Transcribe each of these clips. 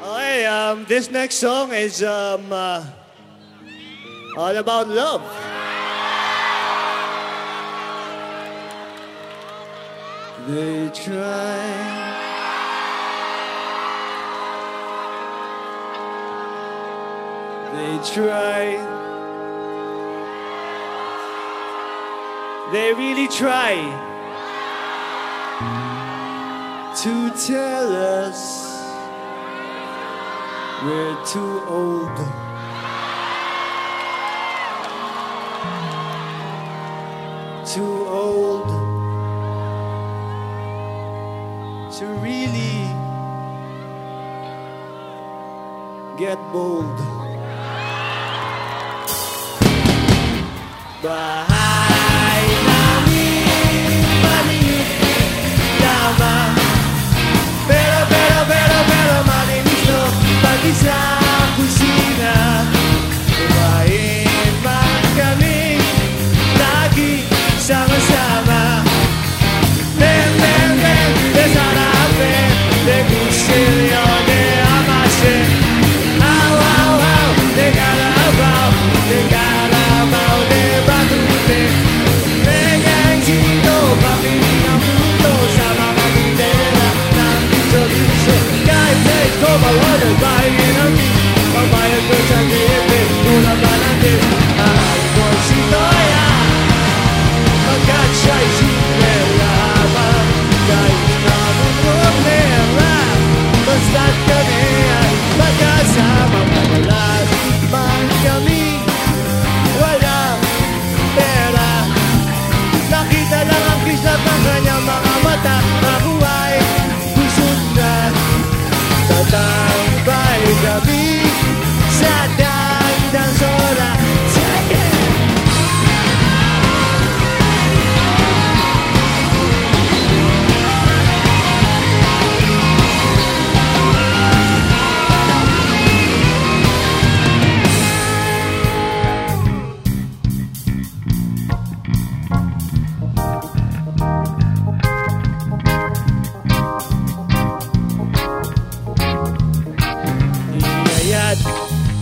Okay, um, this next song is um, uh, all about love. They try. They try. They really try to tell us we're too old. Too old to really get bold. Bahay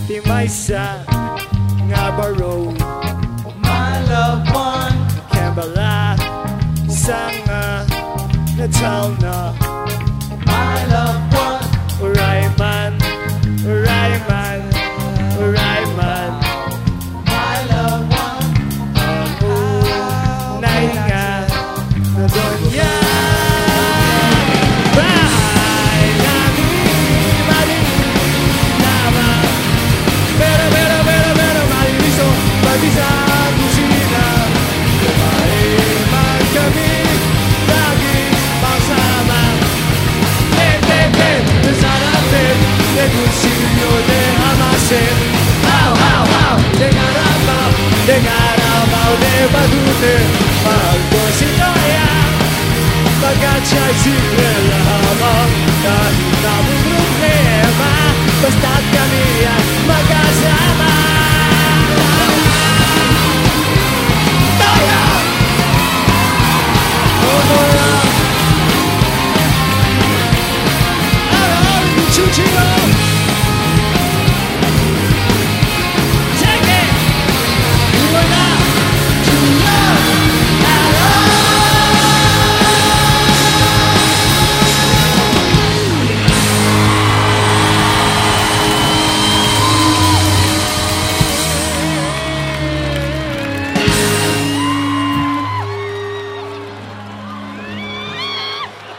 Di may sa nga baro. My love Malaban Kembala Sanga Natal na shit. Wow, wow, wow. They got out about, they got out about, they were good there. But was it all yeah? Bagacha is